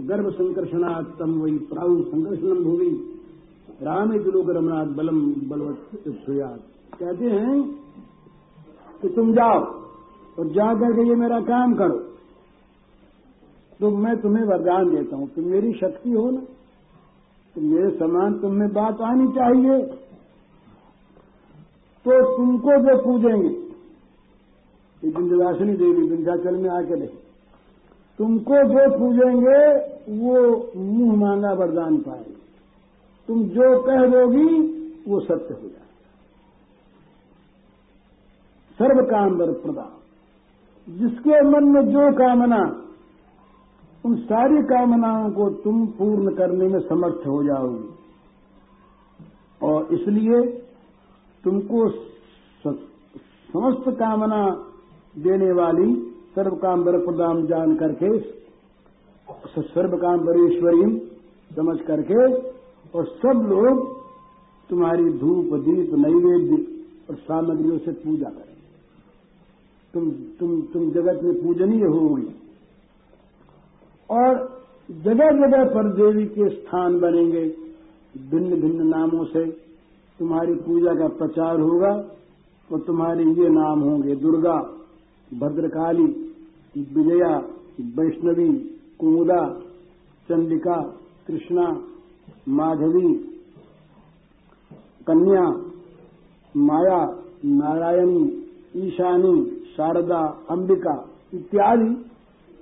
गर्भ संकर्षणात् तम वही प्राउ संकर्षणम भूमि राम लोक रमनाथ बलम बलवत कहते हैं कि तुम जाओ और जा करके ये मेरा काम करो। तो मैं तुम्हें वरदान देता हूँ। तुम मेरी शक्ति हो ना। तो मेरे समान तुम में बात आनी चाहिए। तो तुमको जो पूजेंगे। विंध्यवासिनी देवी विंध्याचल में आके रहे तुमको जो पूजेंगे, वो मुँह मांगा वरदान पाएँगे। तुम जो कह दोगी, वो सत्य हो जाए सर्व काम वर प्रदा जिसके मन में जो कामना, उन सारी कामनाओं को तुम पूर्ण करने में समर्थ हो जाओगी। और इसलिए तुमको समस्त कामना देने वाली सर्व काम बर प्रदान जान करके सर्व काम बरेश्वरी समझ करके, और सब लोग तुम्हारी धूप, दीप, नैवेद्य और सामग्रियों से पूजा करें तुम तुम तुम जगत में पूजनीय होगी और जगह जगह पर देवी के स्थान बनेंगे। भिन्न भिन्न नामों से तुम्हारी पूजा का प्रचार होगा और तुम्हारे ये नाम होंगे, दुर्गा, भद्रकाली विजया, वैष्णवी, कुमुदा, चंडिका, कृष्णा, माधवी, कन्या, माया, नारायणी, ईशानी, शारदा, अंबिका इत्यादि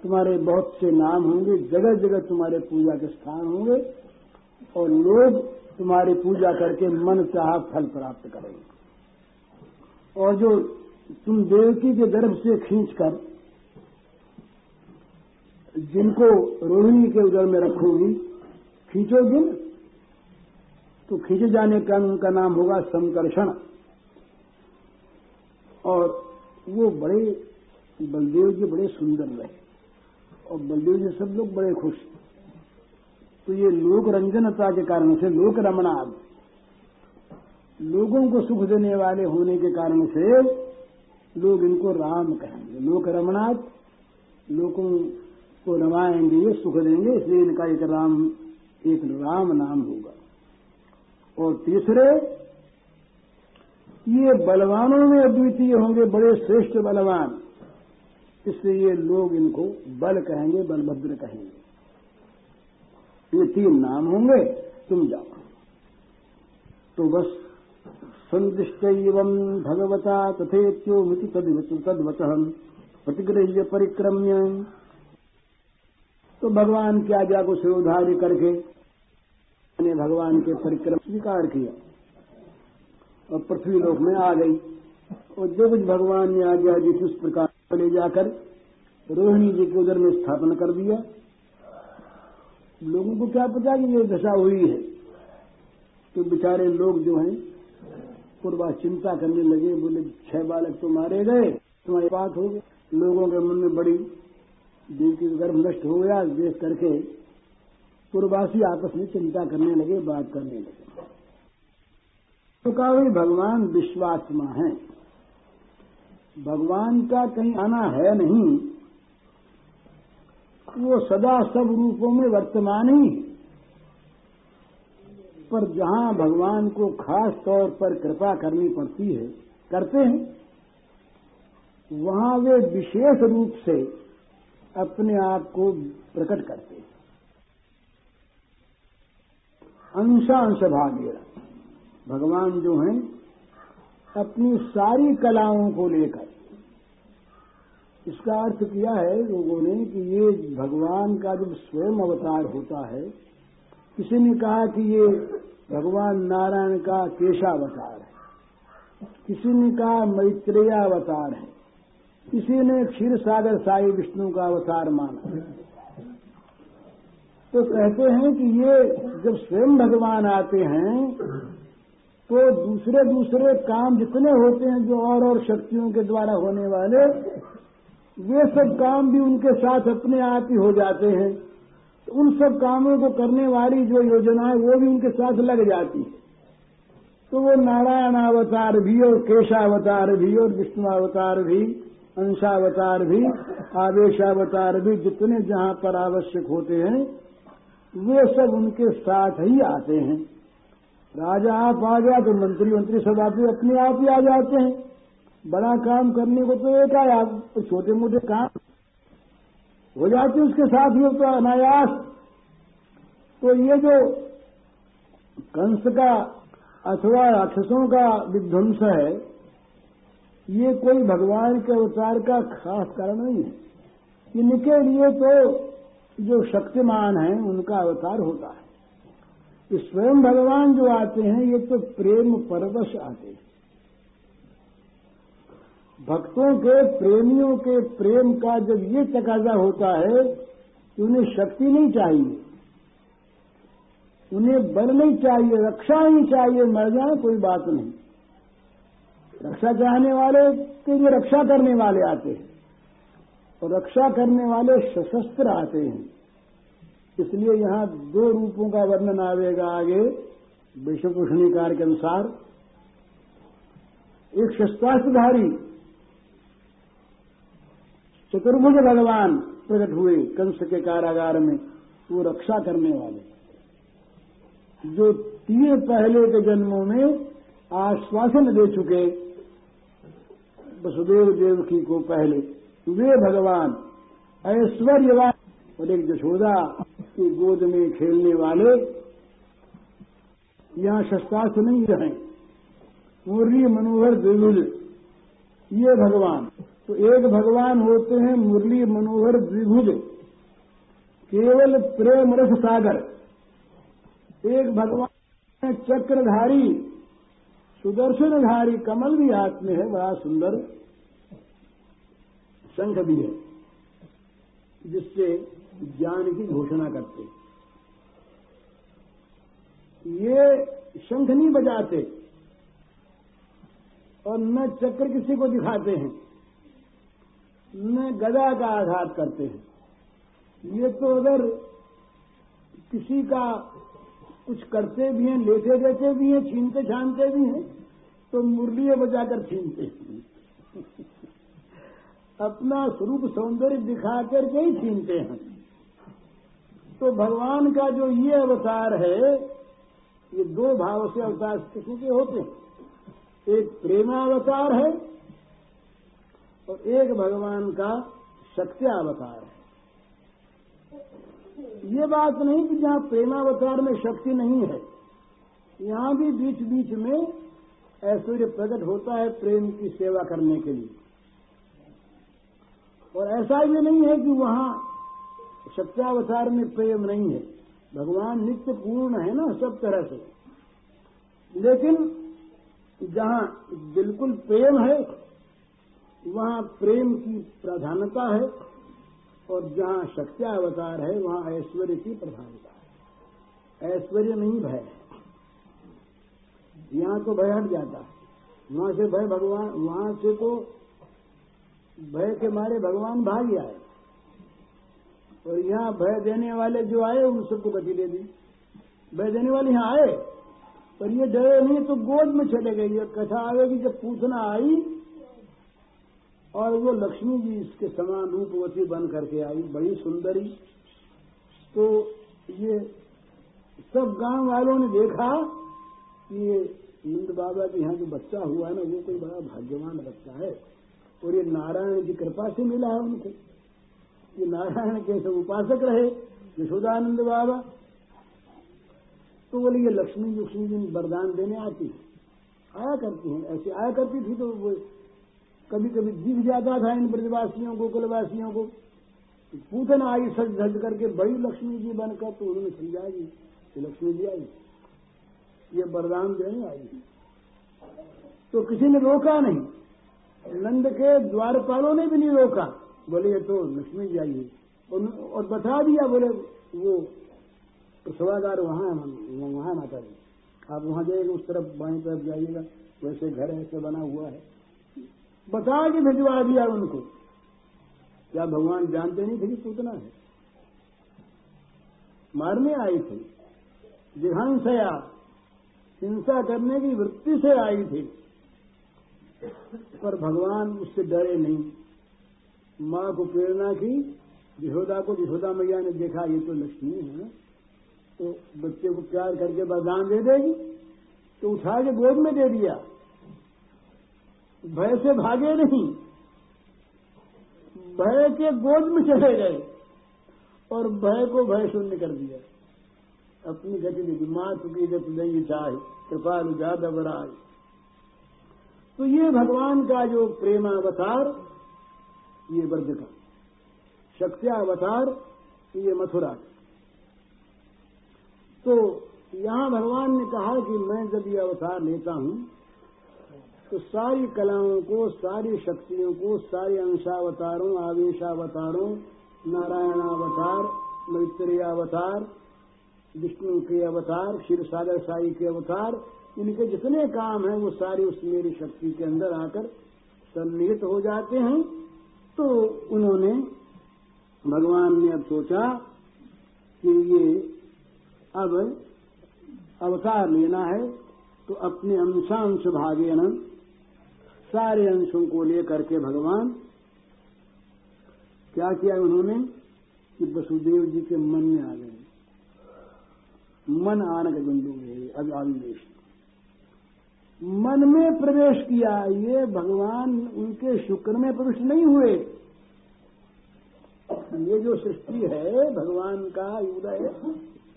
तुम्हारे बहुत से नाम होंगे जगह जगह तुम्हारे पूजा के स्थान होंगे और लोग तुम्हारी पूजा करके मन चाह फल प्राप्त करेंगे। और जो तुम देवकी के गर्भ से खींचकर जिनको रोहिणी के उदर में रखोगी खींचोगी न तो खींचे जाने का उनका नाम होगा संकर्षण। और वो बड़े बलदेव जी बड़े सुंदर रहे और बलदेव जी सब लोग बड़े खुश। तो ये लोक रंजनता के कारण से लोक रमणाद लोगों को सुख देने वाले होने के कारण से लोग इनको राम कहेंगे। लोक रमणाद लोगों को रमाएँगे ये सुख देंगे, इसलिए इनका एक राम एक राम नाम होगा। और तीसरे, ये बलवानों में अद्वितीय होंगे, बड़े श्रेष्ठ बलवान। इसलिए लोग इनको बल कहेंगे, बलभद्र कहेंगे। ये तीन नाम होंगे, तुम जाओ। तो बस संदिष्ट एवं भगवता तथेत्यो मिति तद्वत प्रतिग्रह्य परिक्रम्य। तो भगवान की आज्ञा को सिरोधार्य करके ने भगवान के परिक्रम स्वीकार किया। और पृथ्वी लोक में आ गई। और जो कुछ भगवान ने आज्ञा दी उस प्रकार ले जाकर रोहिणी जी के उधर में स्थापन कर दिया। लोगों को क्या पता कि ये दशा हुई है? तो बेचारे लोग जो हैं, पूर्वा चिंता करने लगे, बोले, छह बालक तो मारे गए, तुम्हारी बात हो गई। लोगों के मन में बड़ी देव की गर्भ नष्ट हो गया, देख करके पूर्वासी आपस में चिंता करने लगे, बात करने लगे। तो कहा भगवान विश्वात्मा है। भगवान का कहीं आना है नहीं, वो सदा सब रूपों में वर्तमान ही। पर जहाँ भगवान को खास तौर पर कृपा करनी पड़ती है, करते हैं, वहाँ वे विशेष रूप से अपने आप को प्रकट करते हैं। अंशांश भाग्य भगवान जो हैं, अपनी सारी कलाओं को लेकर। इसका अर्थ किया है लोगों ने कि ये भगवान का जब स्वयं अवतार होता है, किसी ने कहा कि ये भगवान नारायण का केशावतार है। किसी ने कहा मैत्रेयावतार है। किसी ने क्षीर सागर साई विष्णु का अवतार माना। तो कहते हैं कि ये जब स्वयं भगवान आते हैं तो दूसरे दूसरे काम जितने होते हैं, जो और और शक्तियों के द्वारा होने वाले वे सब काम भी उनके साथ अपने आप ही हो जाते हैं। तो उन सब कामों को करने वाली जो योजना है, वो भी उनके साथ लग जाती है। तो वो नारायण अवतार भी और केशावतार भी और विष्णु अवतार भी अंशावतार भी, आवेशावतार भी जितने जहाँ पर आवश्यक होते हैं, वे सब उनके साथ ही आते हैं। राजा आप आ गया तो मंत्री मंत्री सब आप अपने आप ही आ जाते हैं। बड़ा काम करने को तो एक आप तो छोटे मोटे काम। हो जाते उसके साथ ही तो अनायास। तो ये जो कंस का अथवा राक्षसों का विध्वंस है ये कोई भगवान के अवतार का खास कारण नहीं है। इनके लिए तो जो शक्तिमान है, उनका अवतार होता है। कि स्वयं भगवान जो आते हैं, ये तो प्रेम परवश आते हैं। भक्तों के, प्रेमियों के प्रेम का जब ये तकाजा होता है कि उन्हें शक्ति नहीं चाहिए, उन्हें बल नहीं चाहिए, रक्षा नहीं चाहिए मर जाए कोई बात नहीं। रक्षा चाहने वाले के लिए रक्षा करने वाले आते हैं। और रक्षा करने वाले सशस्त्र आते हैं। इसलिए यहाँ दो रूपों का वर्णन आवेगा आगे विश्वभूषणीकार के अनुसार। एक शस्त्रास्त्रधारी, चतुर्भुज भगवान प्रकट हुए कंस के कारागार में, वो रक्षा करने वाले। जो तीन पहले के जन्मों में आश्वासन दे चुके वसुदेव देवकी को पहले, वे भगवान, ऐश्वर्यवान। और एक जशोदा की गोद में खेलने वाले यहाँ शस्त्रास्त्र नहीं रहे मुरली मनोहर द्विभुज ये भगवान। तो एक भगवान होते हैं मुरली मनोहर द्विभुज केवल प्रेम रस सागर। एक भगवान चक्रधारी। सुदर्शनधारी कमल भी हाथ में है, बड़ा सुंदर शंख भी है, जिससे ज्ञान की घोषणा करते। ये शंख नहीं बजाते और न चक्र किसी को दिखाते हैं, न गदा का आघात करते हैं। ये तो अगर किसी का कुछ करते भी हैं, लेते देते भी हैं, छीनते छानते भी हैं तो मुरलिए बजाकर छीनते हैं। अपना स्वरूप सौंदर्य दिखा करके ही छीनते हैं। तो भगवान का जो ये अवतार है, ये दो भाव से अवतार किसी के होते हैं। एक प्रेमावतार है और एक भगवान का शक्त्यावतार है। ये बात नहीं कि जहाँ प्रेमावतार में शक्ति नहीं है। यहाँ भी बीच बीच में ऐश्वर्य प्रकट होता है प्रेम की सेवा करने के लिए। और ऐसा ये नहीं है कि वहाँ सत्यावतार में प्रेम नहीं है। भगवान नित्य पूर्ण है ना सब तरह से। लेकिन जहाँ बिल्कुल प्रेम है, वहाँ प्रेम की प्रधानता है और जहाँ शक्त्यावतार है, वहाँ ऐश्वर्य की प्रधानता है। ऐश्वर्य नहीं भय यहाँ तो भय हट जाता है। वहाँ से भय भगवान, वहाँ से तो भय के मारे भगवान भाग आए और यहाँ भय देने वाले जो आए, उन सबको गति दे दी। भय देने वाले यहाँ आए, पर ये डरे नहीं तो गोद में चले गए। ये कथा आवेगी जब पूछना आई और वो लक्ष्मी जी इसके समान रूपवती बन करके आई, बड़ी सुंदरी। तो ये सब गाँव वालों ने देखा कि ये नंद बाबा के यहाँ जो बच्चा हुआ है ना, वो कोई बड़ा भाग्यवान बच्चा है। और ये नारायण की कृपा से मिला है उनको। ये नारायण के सब उपासक रहे, यशोदानंद बाबा। तो बोले, ये लक्ष्मी लक्ष्मी जी वरदान देने आती है। आया करती हैं, ऐसे आया करती थी तो वो कभी कभी दिख जाता था इन ब्रजवासियों को, कुलवासियों को। पूछना आई सज धज करके बड़ी लक्ष्मी जी बनकर तो उन्होंने समझा दी कि लक्ष्मी जी आई। ये वरदान देने आई। तो किसी ने रोका नहीं। नंद के द्वारपालों ने भी नहीं रोका। बोले, ये तो लक्ष्मी जी आई और बता दिया, बोले, वो सभागार वहाँ है, वहाँ माता जी। आप वहाँ जाइएगा उस तरफ़ बाएँ तरफ़ जाइएगा। वैसे घर ऐसे बना हुआ है। बता के भिजवा दिया उनको। क्या भगवान जानते नहीं थे कि पूतना है? मारने आई थी। जिघांसया हिंसा करने की वृत्ति से आई थी। पर भगवान उससे डरे नहीं। माँ को प्रेरणा की यशोदा को यशोदा मैया ने देखा, ये तो लक्ष्मी है तो बच्चे को प्यार करके वरदान दे देगी तो उठा के गोद में दे दिया। भय से भागे नहीं। भय के गोद में चले गए और भय को भय शून्य कर दिया। अपनी गति देखी माँ चुकी गति नहीं चाहे कृपालु ज़्यादा बराए तो ये भगवान का जो प्रेमावतार, ये वर्ग का। शक्त्यावतार, ये मथुरा तो यहाँ भगवान ने कहा कि मैं जब ये अवतार लेता हूँ तो सारी कलाओं को, सारी शक्तियों को, सारे अंशावतारों, आवेशावतारों, नारायणावतार, मैत्रेयावतार विष्णु के अवतार क्षीर सागर साई के अवतार, इनके जितने काम हैं, वो सारे उस मेरी शक्ति के अंदर आकर सन्निहित हो जाते हैं। तो उन्होंने भगवान ने अब सोचा कि ये अब अवतार लेना है तो अपने अंशांश भागे न सारे अंशों को लेकर के भगवान क्या किया उन्होंने कि वसुदेव जी के मन में आ गए। मन आनक बिंदु है, अब आविवेश मन में प्रवेश किया, ये भगवान उनके शुक्र में प्रवेश नहीं हुए। ये जो सृष्टि है, भगवान का उदय,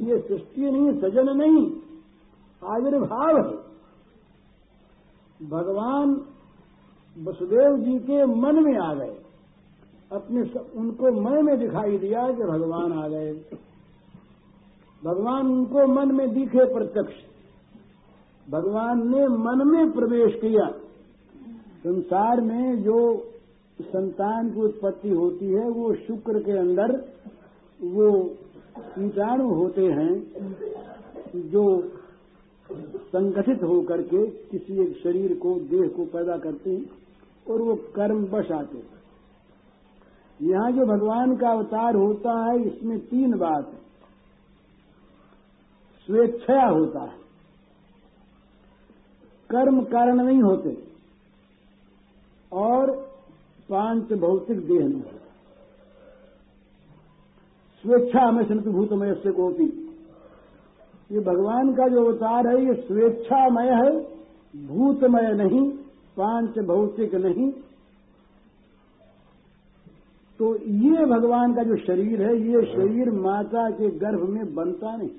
ये सृष्टि नहीं, सजन नहीं, आविर्भाव है। भगवान वसुदेव जी के मन में आ गए। अपने उनको मन में दिखाई दिया कि भगवान आ गए। भगवान उनको मन में दिखे प्रत्यक्ष। भगवान ने मन में प्रवेश किया। संसार में जो संतान की उत्पत्ति होती है, वो शुक्र के अंदर वो कीटाणु होते हैं, जो संगठित होकर के किसी एक शरीर को, देह को पैदा करते हैं और वो कर्म बश आते यहाँ जो भगवान का अवतार होता है, इसमें तीन बात है। स्वेच्छया होता है। कर्म कारण नहीं होते और पाँच भौतिक देह नहीं होते। स्वेच्छा में संतभूतमय से गोपी ये भगवान का जो अवतार है, ये स्वेच्छामय है, भूतमय नहीं, पाँच भौतिक नहीं। तो ये भगवान का जो शरीर है, ये शरीर माता के गर्भ में बनता नहीं।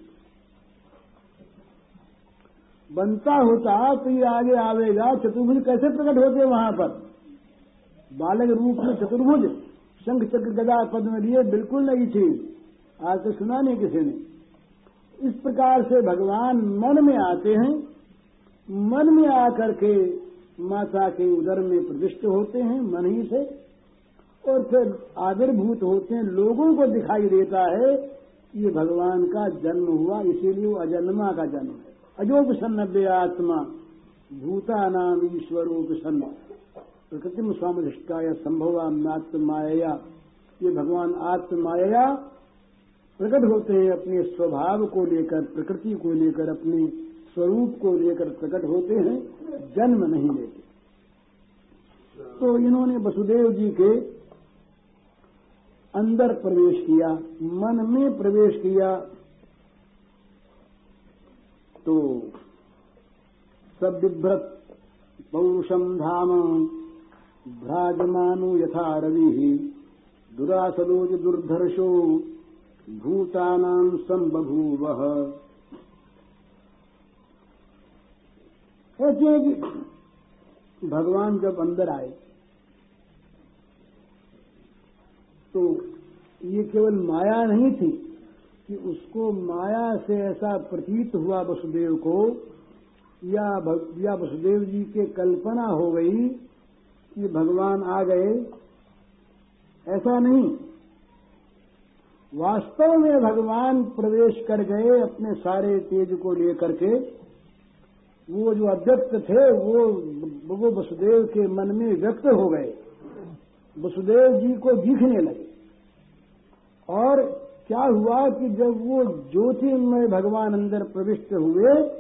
बनता होता तो ये आगे आवेगा, चतुर्भुज कैसे प्रकट होते वहाँ पर? बालक रूप में चतुर्भुज, शंख चक्र गदा पद में लिए बिल्कुल नहीं थी। आज तो सुना नहीं किसी ने। इस प्रकार से भगवान मन में आते हैं, मन में आकर के माता के उदर में प्रविष्ट होते हैं, मन ही से, और फिर आविर्भूत होते हैं, लोगों को दिखाई देता है, ये भगवान का जन्म हुआ, इसीलिए वो अजन्मा का जन्म है। अजोग सन्नव्य आत्मा भूता नाम ईश्वरों सन्न प्रकृति स्वामिष्टाया संभव माया ये भगवान आत्माया प्रकट होते हैं, अपने स्वभाव को लेकर, प्रकृति को लेकर, अपने स्वरूप को लेकर प्रकट होते हैं, जन्म नहीं लेते। तो इन्होंने वसुदेव जी के अंदर प्रवेश किया, मन में प्रवेश किया तो सब बिभ्रत पौरुषम धाम भ्राजमानो यथा रवि दुरासदोज दुर्धर्षो भूतानाम संबभूव। ऐसे कि भगवान जब अंदर आए तो ये केवल माया नहीं थी कि उसको माया से ऐसा प्रतीत हुआ वसुदेव को, या या वसुदेव जी के कल्पना हो गई कि भगवान आ गए। ऐसा नहीं। वास्तव में भगवान प्रवेश कर गए अपने सारे तेज को लेकर के। वो जो अव्यक्त थे, वो वो वसुदेव के मन में व्यक्त हो गए। वसुदेव जी को दिखने लगे। और क्या हुआ कि जब वो ज्योतिमय भगवान अंदर प्रविष्ट हुए